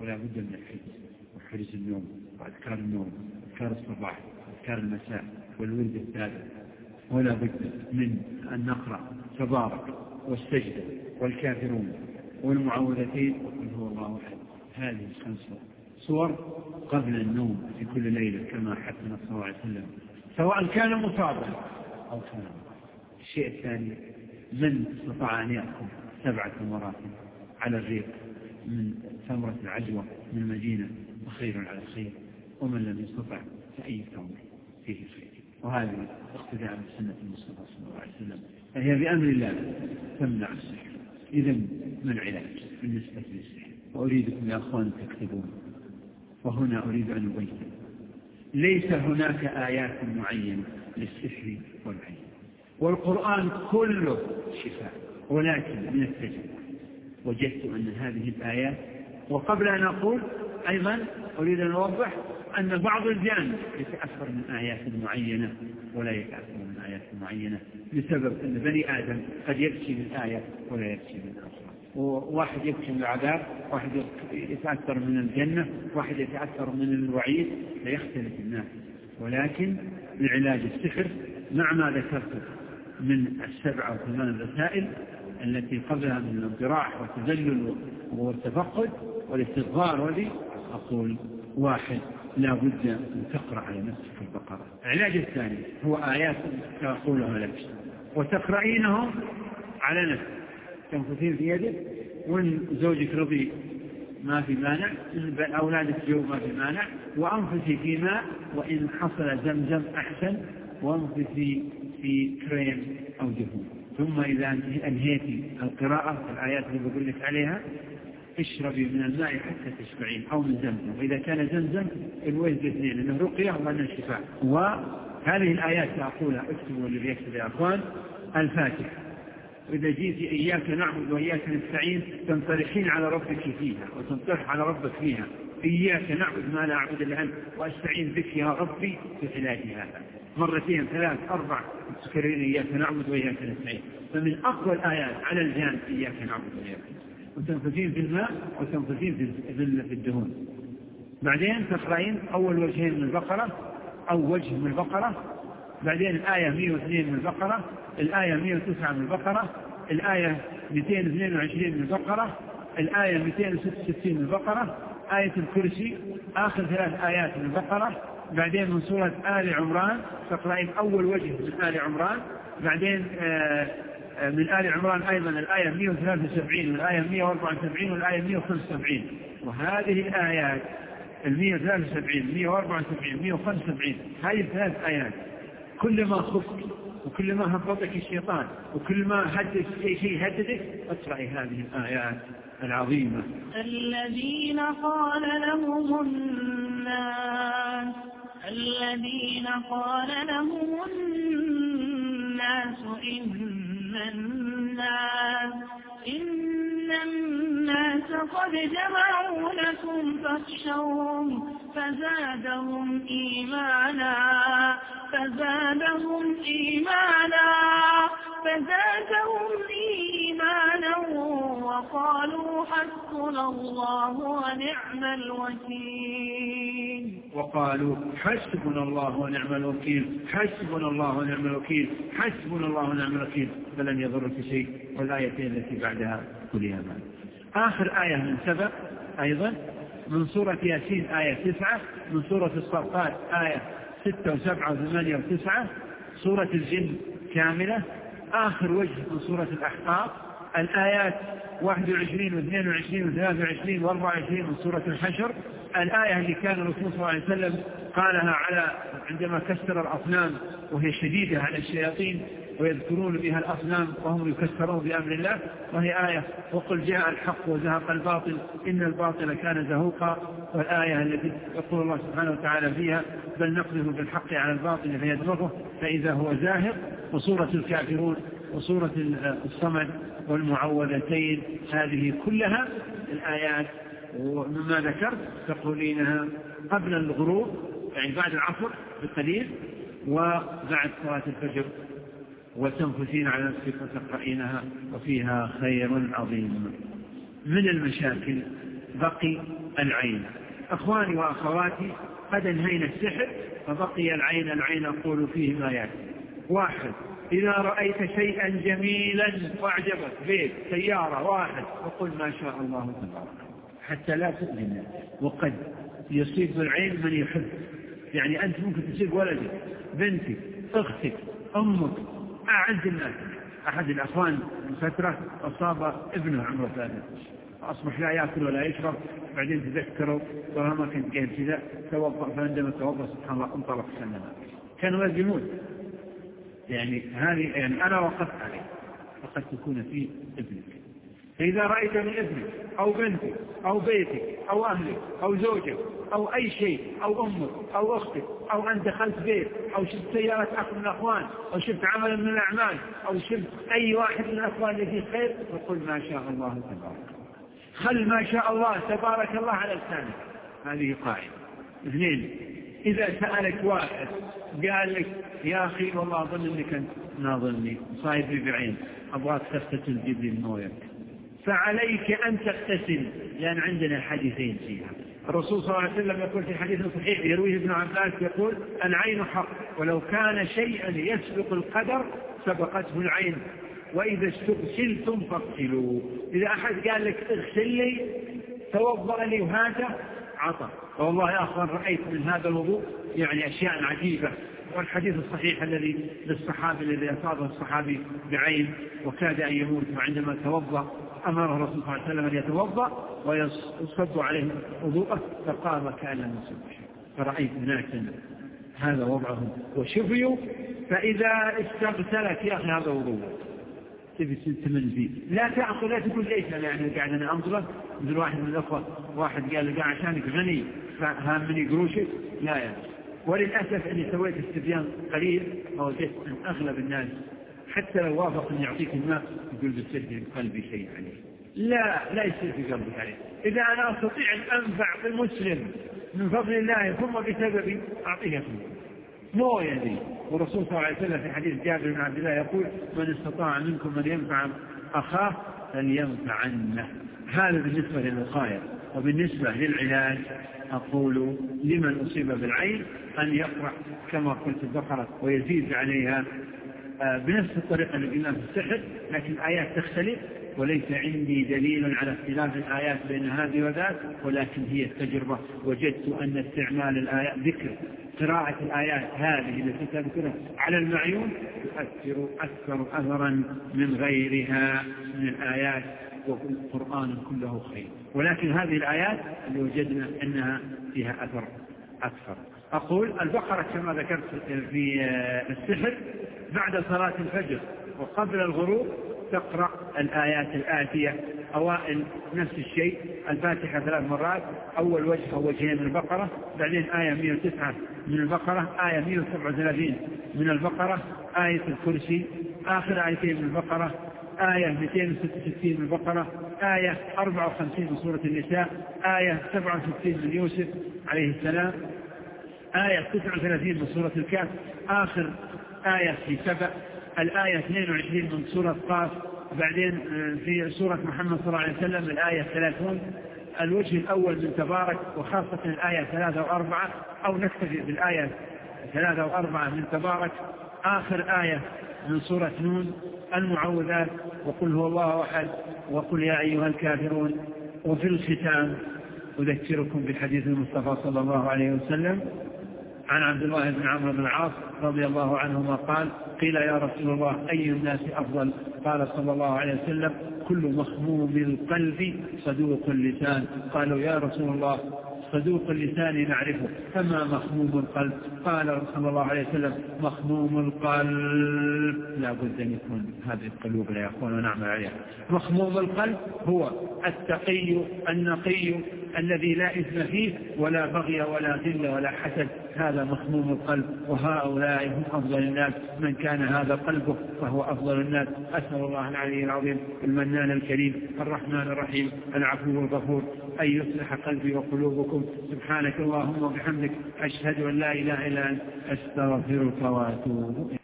ولا بد من الحرز وحرز النوم وأذكار النوم أذكار الصباح أذكار المساء والورد الثالث ولا بد من أن نقرأ تبارك والسجدة والكافرون والمعوذتين وقل هو الله أحد. هذه الخمس صور قبل النوم في كل ليلة كما حثنا صلى الله عليه وسلم. سواء كان مصابا أو كان الشيء الثاني من استطاع أن يأخذ سبعة مرات على الريق من ثمرة العجوة من المدينة وخير على خير ومن لم يستطع فأي تمر فيه خير. وهذه اقتداء بسنة المصطفى صلى الله عليه وسلم فهي بأمر الله تمنع السحر. إذا ما العلاج بالنسبة للسحر؟ وأريدكم يا أخوان تكتبون وهنا أريد أن أبين. ليس هناك آيات معينة للسحر والعين. والقرآن كله شفاء ولكن من التجربة وجدت أن هذه الآيات وقبل أن أقول أيضا أريد أن أوضح أن بعض الجان يتأثر من آيات معينة ولا يتأثر من آيات معينة بسبب أن بني آدم قد يبكي من آية ولا يبكي من أخرى وواحد يبكي من العذاب واحد يتأثر من الجنة واحد يتأثر من الوعيد فيختلف الناس. ولكن لعلاج السحر مع ما ذكرته من السبع أو ثمان الرسائل التي قبلها من الانطراح والتذلل والتفقد والاستغفار ولي أقول واحد لا بد أن تقرأ على نفسك البقرة. العلاج الثاني هو آيات سأقولها لك. وتقرأينهم على نفسك. تنفثين في يدك وإن زوجك رضي ما في مانع أولادك جو ما في مانع وأنفسي في ماء وإن حصل زمزم أحسن وأنفسي في كريم أو دهون. ثم إذا أنهيتي القراءة الآيات اللي بقول لك عليها اشربي من الماء حتى تشبعين أو من زمزم. وإذا كان زمزم الوجه الاثنين لأنه رقية وأنه شفاء وهذه الآيات سأقولها اكتبوا اللي بيكتب يا أخوان الفاتحة. وإذا جيت إياك نعبد وإياك نستعين تنطرحين على ربك فيها وتنطرح على ربك فيها. إياك نعبد ما لا أعبد إلا أنت وأستعين بك يا ربي في علاج هذا. مرتين ثلاث أربع تكررين إياك نعبد وإياك نستعين. فمن أقوى الآيات على الجان إياك نعبد وإياك وتنفذين في الماء وتنفذين في الدهون. بعدين تقرأين أول وجهين من البقرة أو وجه من البقرة. بعدين الآية 102 من البقرة الآية 109 من البقرة الآية 222 من البقرة الآية 266 من البقرة. آية الكرسي آخر ثلاث آيات من البقرة. بعدين من سورة آل عمران تقرأين أول وجه من آل عمران. بعدين آه، من آل عمران أيضا الآية 173 والآية 174 والآية 175 وهذه الآيات ال 173 174 175 هذه الثلاث آيات كلما خفت وكلما هبطك الشيطان وكلما هدد شيء شيء هددك اقرأي هذه الآيات العظيمة. الذين قال لهم الناس الذين قال لهم الناس إن الناس قد جمعوا لكم فاخشوهم فزادهم إيمانا. فزادهم إيمانا. فزادهم إيمانا. وقالوا حسبنا الله ونعم الوكيل. وقالوا حسبنا الله ونعم الوكيل. حسبنا الله ونعم الوكيل. حسبنا الله ونعم الوكيل. فلن يضرك شيء. والآيتين التي بعدها كلها بعد آخر آية من سبق أيضا. من سورة ياسين آية تسعة. من سورة الصفات آية ستة وسبعة وثمانية وتسعة. سورة الجن كاملة. آخر وجه من سورة الأحقاف. الآيات 21 و22 و23 و24 من سورة الحشر. الآية اللي كان الرسول صلى الله عليه وسلم قالها على عندما كسر الأصنام وهي شديدة على الشياطين ويذكرون بها الأصنام وهم يكسرون بأمر الله وهي آية وقل جاء الحق وزهق الباطل إن الباطل كان زهوقا. والآية التي يقول الله سبحانه وتعالى فيها بل نقذف بالحق على الباطل فيدمغه فإذا هو زاهق. وصورة الكافرون وصورة الصمد والمعوذتين هذه كلها الآيات ومما ذكرت تقولينها قبل الغروب يعني بعد العصر بقليل وبعد صلاة الفجر وتنفسين على نفسك وتقرأينها وفيها خير عظيم. من المشاكل؟ بقي العين. أخواني وأخواتي قد أنهينا السحر فبقي العين العين أقول فيه ما يأتي. واحد إذا رأيت شيئا جميلا وأعجبك بيت سيارة واحد. فقل ما شاء الله تبارك حتى لا الناس وقد يصيب بالعين من يحب. يعني أنت ممكن تصيب ولدك بنتك أختك أمك أعز الناس. أحد الأخوان من فترة أصاب ابنه عمره ثلاثة. أصبح لا يأكل ولا يشرب. بعدين تذكروا والله ما كنت قايل كذا. توضأ فعندما توضأ سبحان الله انطلق سنة. كان ولد يموت يعني هذه يعني أنا وقفت عليه فقد تكون في ابنك. فإذا رأيت من ابنك أو بنتك أو بيتك أو أهلك أو زوجك أو أي شيء أو أمك أو أختك أو أن دخلت بيت أو شفت سيارة أخ من الأخوان أو شفت عملا من الأعمال أو شفت أي واحد من الأخوان الذي خير فقل ما شاء الله تبارك. خل ما شاء الله تبارك الله على لسانك. هذه قاعدة. اثنين إذا سألك واحد قال لك يا أخي والله أظن أنك أنت ناظرني صايب بعين أبغاك تغتسل جيب لي مويه فعليك أن تغتسل لأن عندنا حديثين فيها. الرسول صلى الله عليه وسلم يقول في حديث صحيح يرويه ابن عباس يقول العين حق ولو كان شيئا يسبق القدر سبقته العين وإذا استغسلتم فاغسلوا إذا أحد قال لك اغسل لي توضأ لي وهذا عطى والله أخوان رأيت من هذا الوضوء يعني أشياء عجيبة. والحديث الصحيح الذي للصحابي الذي أصابه الصحابي بعين وكاد أن يموت وعندما توضأ أمره الرسول صلى الله عليه وسلم أن يتوضأ ويصب عليه وضوءه فقام كأن لم يصب فرأيت ناسا هذا وضعهم وشفيوا فإذا استغسلت يا أخي هذا وضوء تبي تمل فيه. لا تأخذ لا تقول ليش أنا يعني قاعد أنا أنظره مثل واحد من الأخوة واحد قال لي عشانك غني. فهامني قروشك لا يا وللأسف أني سويت استبيان قليل فوجدت أن أغلب الناس حتى لو وافق أن يعطيك الماء يقول بيصير في قلبي شيء عليه. لا لا يصير في قلبك عليه. إذا أنا أستطيع أن أنفع بالمسلم من فضل الله ثم بسببي أعطيه مو يعني والرسول صلى الله عليه وسلم في حديث جابر بن عبد الله يقول من استطاع منكم من ينفع أخاه فلينفعنه. هذا بالنسبة للوقاية. وبالنسبة للعلاج أقول لمن أصيب بالعين أن يقرأ كما قلت البقرة ويزيد عليها آه، بنفس الطريقة اللي في السحر لكن الآيات تختلف. وليس عندي دليل على اختلاف الآيات بين هذه وذاك ولكن هي التجربة. وجدت أن استعمال الآيات ذكر قراءة الآيات هذه التي تذكرها على المعيون تؤثر أكثر أثرا من غيرها من الآيات والقرآن كله خير. ولكن هذه الآيات اللي وجدنا أنها فيها أثر أكثر. أقول البقرة كما ذكرت في السحر بعد صلاة الفجر وقبل الغروب تقرأ الآيات الآتية أوائل نفس الشيء الفاتحة ثلاث مرات أول وجه أو وجهين من البقرة بعدين آية 109 من البقرة آية 137 من البقرة آية الكرسي آخر آيتين من البقرة آية 266 من البقرة آية 54 من سورة النساء آية 67 من يوسف عليه السلام آية 39 من سورة الكهف آخر آية في سبع الآية 22 من سورة قاف. بعدين آه، في سورة محمد صلى الله عليه وسلم الآية 30 الوجه الأول من تبارك وخاصة الآية ثلاثة وأربعة أو نكتفي بالآية ثلاثة وأربعة من تبارك آخر آية من سورة نون المعوذات وقل هو الله أحد وقل يا أيها الكافرون وفي الختام أذكركم بحديث المصطفى صلى الله عليه وسلم عن عبد الله بن عمرو بن العاص رضي الله عنهما قال قيل يا رسول الله أي الناس أفضل؟ قال صلى الله عليه وسلم كل مخموم القلب صدوق اللسان. قالوا يا رسول الله صدوق اللسان نعرفه فما مخموم القلب؟ قال صلى الله عليه وسلم مخموم القلب. لا بد أن يكون هذه القلوب لا يخون ونعمل عليها. مخموم القلب هو التقي النقي الذي لا إثم فيه ولا بغي ولا ذل ولا حسد. هذا مخموم القلب وهؤلاء هم أفضل الناس. من كان هذا قلبه فهو أفضل الناس. أسأل الله العلي العظيم المنان الكريم الرحمن الرحيم العفو الغفور أن يصلح قلبي وقلوبكم. سبحانك اللهم وبحمدك أشهد أن لا إله إلا أنت أستغفرك وأتوب إليك.